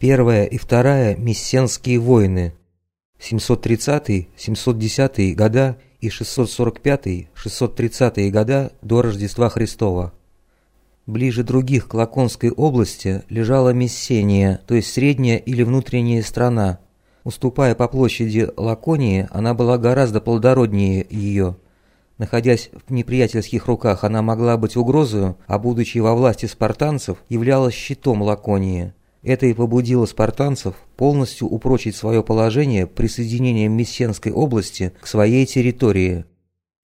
Первая и вторая Мессенские войны 730-710 года и 645-630 года до Рождества Христова. Ближе других к Лаконской области лежала Мессения, то есть средняя или внутренняя страна. Уступая по площади Лаконии, она была гораздо плодороднее ее. Находясь в неприятельских руках, она могла быть угрозою, а будучи во власти спартанцев, являлась щитом Лаконии. Это и побудило спартанцев полностью упрочить свое положение присоединением Мессенской области к своей территории.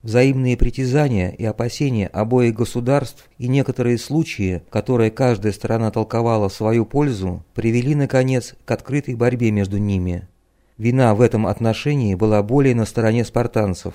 Взаимные притязания и опасения обоих государств и некоторые случаи, которые каждая сторона толковала в свою пользу, привели, наконец, к открытой борьбе между ними. Вина в этом отношении была более на стороне спартанцев.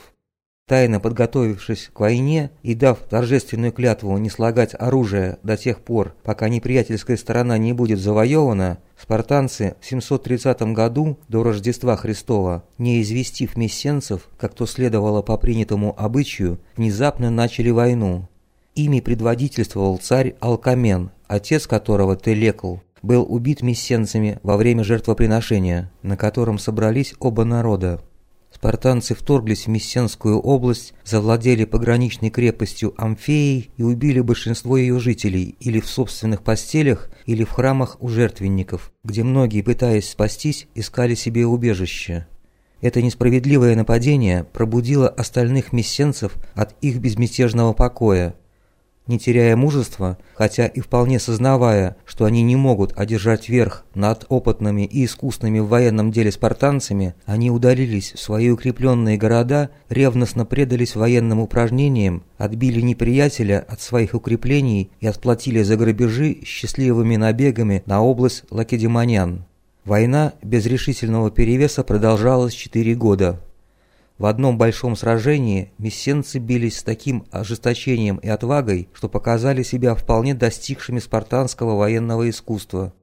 Тайно подготовившись к войне и дав торжественную клятву не слагать оружие до тех пор, пока неприятельская сторона не будет завоевана, спартанцы в 730 году до Рождества Христова, не известив мессенцев, как то следовало по принятому обычаю, внезапно начали войну. Ими предводительствовал царь Алкамен, отец которого Телекл, был убит мессенцами во время жертвоприношения, на котором собрались оба народа. Спартанцы вторглись в Мессенскую область, завладели пограничной крепостью Амфеей и убили большинство ее жителей или в собственных постелях, или в храмах у жертвенников, где многие, пытаясь спастись, искали себе убежище. Это несправедливое нападение пробудило остальных мессенцев от их безмятежного покоя, не теряя мужества, хотя и вполне сознавая, что они не могут одержать верх над опытными и искусными в военном деле спартанцами, они удалились в свои укрепленные города, ревностно предались военным упражнениям, отбили неприятеля от своих укреплений и отплатили за грабежи счастливыми набегами на область Лакедемонян. Война без решительного перевеса продолжалась четыре года. В одном большом сражении мессенцы бились с таким ожесточением и отвагой, что показали себя вполне достигшими спартанского военного искусства.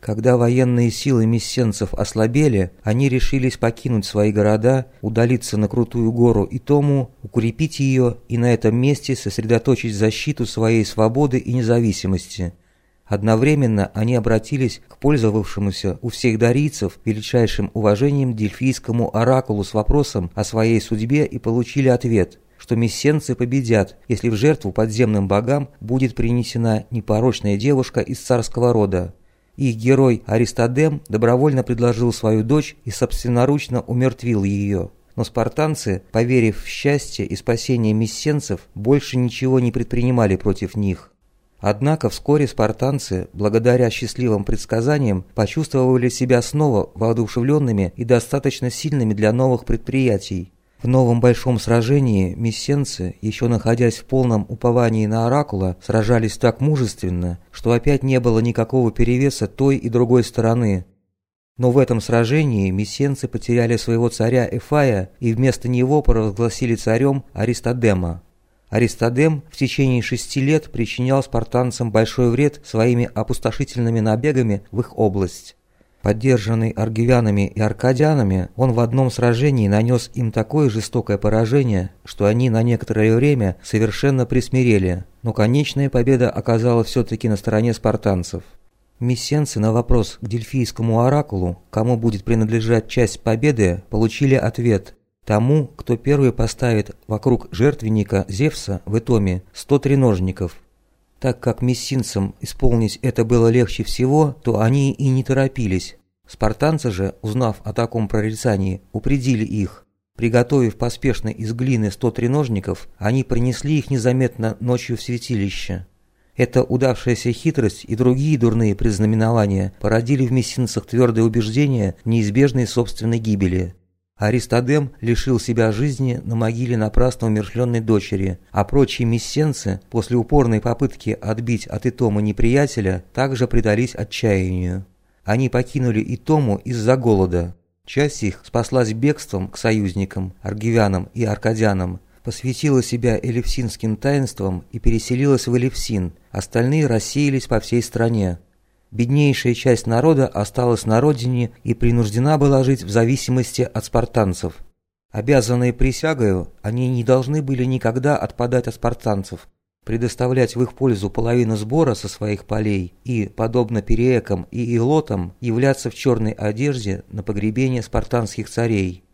Когда военные силы мессенцев ослабели, они решились покинуть свои города, удалиться на крутую гору Итому, укрепить ее и на этом месте сосредоточить защиту своей свободы и независимости – Одновременно они обратились к пользовавшемуся у всех дарийцев величайшим уважением дельфийскому оракулу с вопросом о своей судьбе и получили ответ, что мессенцы победят, если в жертву подземным богам будет принесена непорочная девушка из царского рода. Их герой Аристодем добровольно предложил свою дочь и собственноручно умертвил ее. Но спартанцы, поверив в счастье и спасение мессенцев, больше ничего не предпринимали против них. Однако вскоре спартанцы, благодаря счастливым предсказаниям, почувствовали себя снова воодушевленными и достаточно сильными для новых предприятий. В новом большом сражении мессенцы, еще находясь в полном уповании на Оракула, сражались так мужественно, что опять не было никакого перевеса той и другой стороны. Но в этом сражении мессенцы потеряли своего царя Эфая и вместо него провозгласили царем Аристодема. Аристодем в течение шести лет причинял спартанцам большой вред своими опустошительными набегами в их область. Поддержанный аргивянами и аркадянами, он в одном сражении нанес им такое жестокое поражение, что они на некоторое время совершенно присмирели, но конечная победа оказалась все-таки на стороне спартанцев. Мессенцы на вопрос к дельфийскому оракулу, кому будет принадлежать часть победы, получили ответ Тому, кто первый поставит вокруг жертвенника Зевса в Итоме 100 треножников. Так как мессинцам исполнить это было легче всего, то они и не торопились. Спартанцы же, узнав о таком прорицании, упредили их. Приготовив поспешно из глины 100 треножников, они принесли их незаметно ночью в святилище. Эта удавшаяся хитрость и другие дурные предзнаменования породили в мессинцах твердое убеждение в неизбежной собственной гибели. Аристодем лишил себя жизни на могиле напрасно умершленной дочери, а прочие мессенцы, после упорной попытки отбить от Итома неприятеля, также предались отчаянию. Они покинули Итому из-за голода. Часть их спаслась бегством к союзникам, аргивянам и аркадянам, посвятила себя элевсинским таинствам и переселилась в Элевсин, остальные рассеялись по всей стране. Беднейшая часть народа осталась на родине и принуждена была жить в зависимости от спартанцев. Обязанные присягою, они не должны были никогда отпадать от спартанцев. предоставлять в их пользу половину сбора со своих полей и, подобно переекам и илотам, являться в черной одежде на погребение спартанских царей.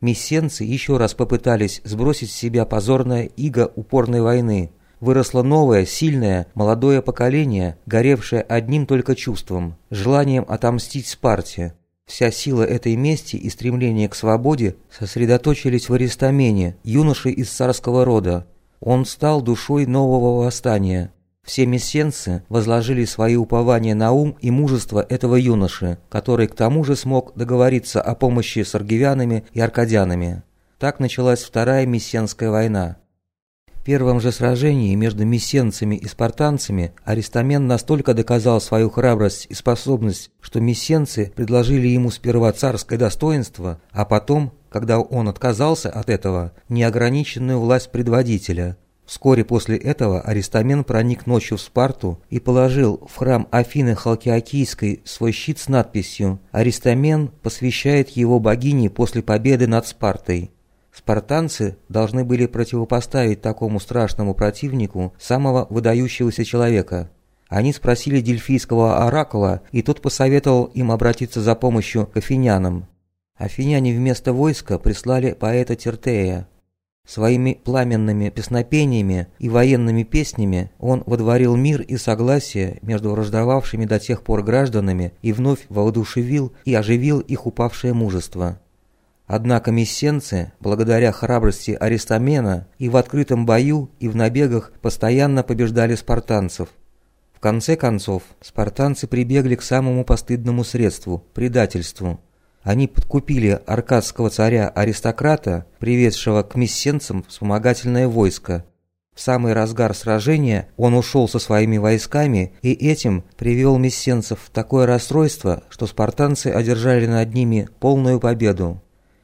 Мессенцы еще раз попытались сбросить с себя позорное иго упорной войны. Выросло новое, сильное, молодое поколение, горевшее одним только чувством – желанием отомстить Спарте. Вся сила этой мести и стремление к свободе сосредоточились в Аристамене, юноше из царского рода, он стал душой нового восстания. Все мессенцы возложили свои упования на ум и мужество этого юноши, который к тому же смог договориться о помощи с аргивянами и аркадянами. Так началась Вторая Мессенская война. Первом же сражении между мессенцами и спартанцами Аристамен настолько доказал свою храбрость и способность, что мессенцы предложили ему сперва царское достоинство, а потом когда он отказался от этого, неограниченную власть предводителя. Вскоре после этого Аристамен проник ночью в Спарту и положил в храм Афины Халкиакийской свой щит с надписью «Аристамен посвящает его богине после победы над Спартой». Спартанцы должны были противопоставить такому страшному противнику самого выдающегося человека. Они спросили дельфийского оракула, и тот посоветовал им обратиться за помощью к афинянам. Афиняне вместо войска прислали поэта Тертея. Своими пламенными песнопениями и военными песнями он водворил мир и согласие между враждовавшими до тех пор гражданами и вновь воодушевил и оживил их упавшее мужество. Однако мессенцы, благодаря храбрости Аристомена, и в открытом бою, и в набегах постоянно побеждали спартанцев. В конце концов, спартанцы прибегли к самому постыдному средству – предательству – они подкупили аркадского царя-аристократа, приведшего к мессенцам вспомогательное войско. В самый разгар сражения он ушел со своими войсками и этим привел мессенцев в такое расстройство, что спартанцы одержали над ними полную победу.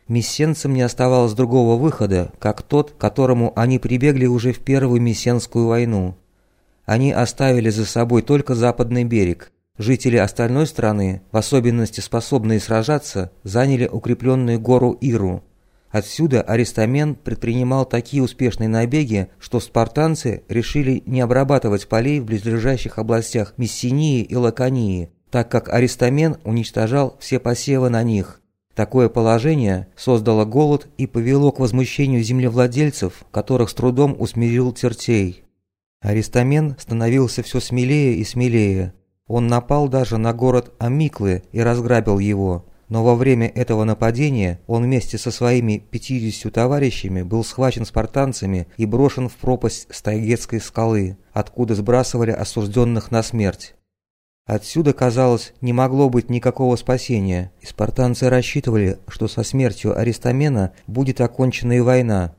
Мессенцам не оставалось другого выхода, как тот, которому они прибегли уже в Первую Мессенскую войну. Они оставили за собой только западный берег, Жители остальной страны, в особенности способные сражаться, заняли укрепленную гору Иру. Отсюда Аристамен предпринимал такие успешные набеги, что спартанцы решили не обрабатывать полей в близлежащих областях Мессинии и Лаконии, так как Аристамен уничтожал все посевы на них. Такое положение создало голод и повело к возмущению землевладельцев, которых с трудом усмирил Тертей. Аристамен становился все смелее и смелее. Он напал даже на город Амиклы и разграбил его, но во время этого нападения он вместе со своими 50 товарищами был схвачен спартанцами и брошен в пропасть Стайгетской скалы, откуда сбрасывали осужденных на смерть. Отсюда, казалось, не могло быть никакого спасения, и спартанцы рассчитывали, что со смертью Аристомена будет окончена и война,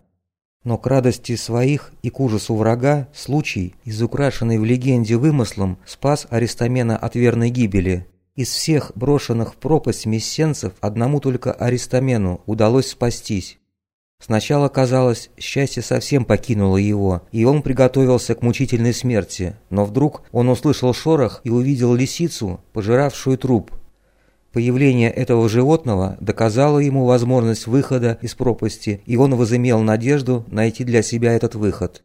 но к радости своих и к ужасу врага случай, изукрашенный в легенде вымыслом, спас Аристомена от верной гибели. Из всех брошенных в пропасть мессенцев одному только Аристомену удалось спастись. Сначала казалось, счастье совсем покинуло его, и он приготовился к мучительной смерти, но вдруг он услышал шорох и увидел лисицу, пожиравшую труп – Появление этого животного доказало ему возможность выхода из пропасти, и он возымел надежду найти для себя этот выход.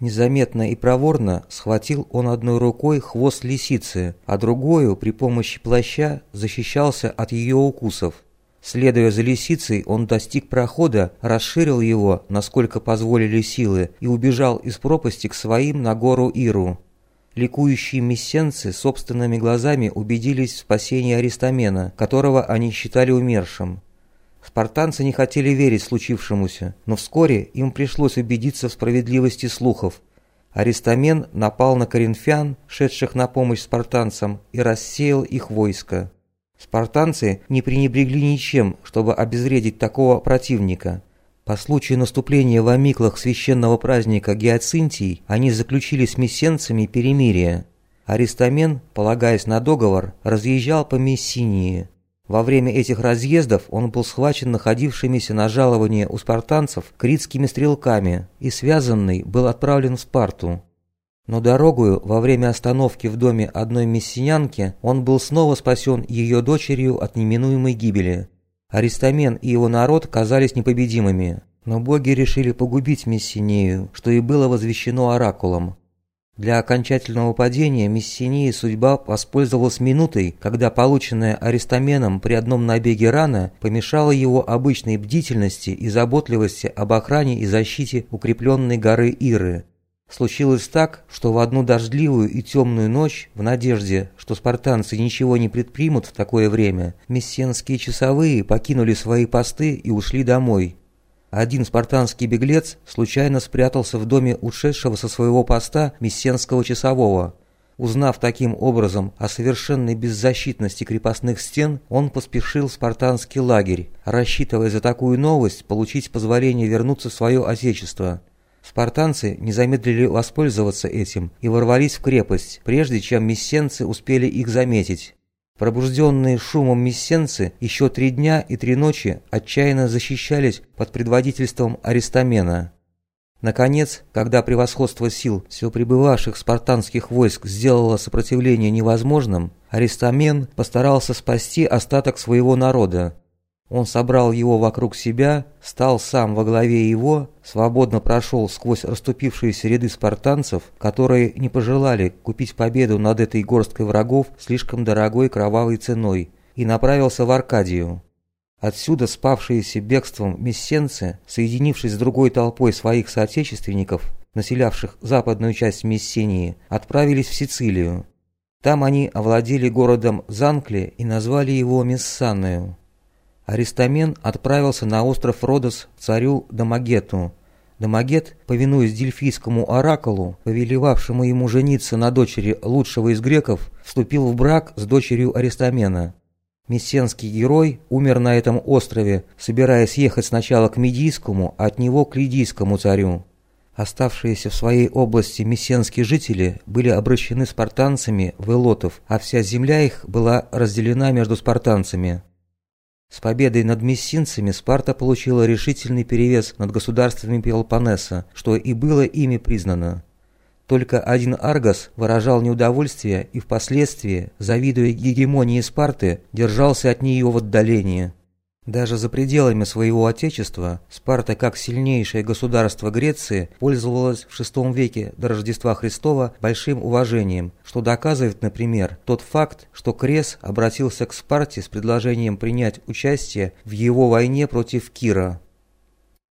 Незаметно и проворно схватил он одной рукой хвост лисицы, а другую при помощи плаща защищался от ее укусов. Следуя за лисицей, он достиг прохода, расширил его, насколько позволили силы, и убежал из пропасти к своим на гору Иру. Ликующие мессенцы собственными глазами убедились в спасении Аристомена, которого они считали умершим. Спартанцы не хотели верить случившемуся, но вскоре им пришлось убедиться в справедливости слухов. Аристомен напал на коринфян, шедших на помощь спартанцам, и рассеял их войско. Спартанцы не пренебрегли ничем, чтобы обезвредить такого противника. По случаю наступления в Амиклах священного праздника Гиацинтий они заключили с мессенцами перемирие. Аристомен, полагаясь на договор, разъезжал по Мессинии. Во время этих разъездов он был схвачен находившимися на жалование у спартанцев критскими стрелками и связанный был отправлен в Спарту. Но дорогою во время остановки в доме одной мессинянки он был снова спасен ее дочерью от неминуемой гибели. Аристомен и его народ казались непобедимыми, но боги решили погубить Мессинею, что и было возвещено оракулом. Для окончательного падения Мессинии судьба воспользовалась минутой, когда полученная Аристаменом при одном набеге рана помешала его обычной бдительности и заботливости об охране и защите укрепленной горы Иры. Случилось так, что в одну дождливую и темную ночь, в надежде, что спартанцы ничего не предпримут в такое время, мессенские часовые покинули свои посты и ушли домой. Один спартанский беглец случайно спрятался в доме ушедшего со своего поста мессенского часового. Узнав таким образом о совершенной беззащитности крепостных стен, он поспешил в спартанский лагерь, рассчитывая за такую новость получить позволение вернуться в свое отечество. Спартанцы не замедлили воспользоваться этим и ворвались в крепость, прежде чем мессенцы успели их заметить. Пробужденные шумом мессенцы еще три дня и три ночи отчаянно защищались под предводительством Аристомена. Наконец, когда превосходство сил все пребывавших спартанских войск сделало сопротивление невозможным, Аристомен постарался спасти остаток своего народа. Он собрал его вокруг себя, стал сам во главе его, свободно прошел сквозь расступившиеся ряды спартанцев, которые не пожелали купить победу над этой горсткой врагов слишком дорогой кровавой ценой, и направился в Аркадию. Отсюда спавшиеся бегством мессенцы, соединившись с другой толпой своих соотечественников, населявших западную часть Мессении, отправились в Сицилию. Там они овладели городом Занкли и назвали его Мессанную. Аристамен отправился на остров Родос царю Дамагету. Дамагет, повинуясь дельфийскому оракулу, повелевавшему ему жениться на дочери лучшего из греков, вступил в брак с дочерью Аристамена. Мессенский герой умер на этом острове, собираясь ехать сначала к Медийскому, а от него к Лидийскому царю. Оставшиеся в своей области мессенские жители были обращены спартанцами в элотов, а вся земля их была разделена между спартанцами. С победой над мессинцами Спарта получила решительный перевес над государствами Пелопоннеса, что и было ими признано. Только один Аргос выражал неудовольствие и впоследствии, завидуя гегемонии Спарты, держался от нее в отдалении. Даже за пределами своего отечества Спарта, как сильнейшее государство Греции, пользовалась в VI веке до Рождества Христова большим уважением, что доказывает, например, тот факт, что Крес обратился к Спарте с предложением принять участие в его войне против Кира.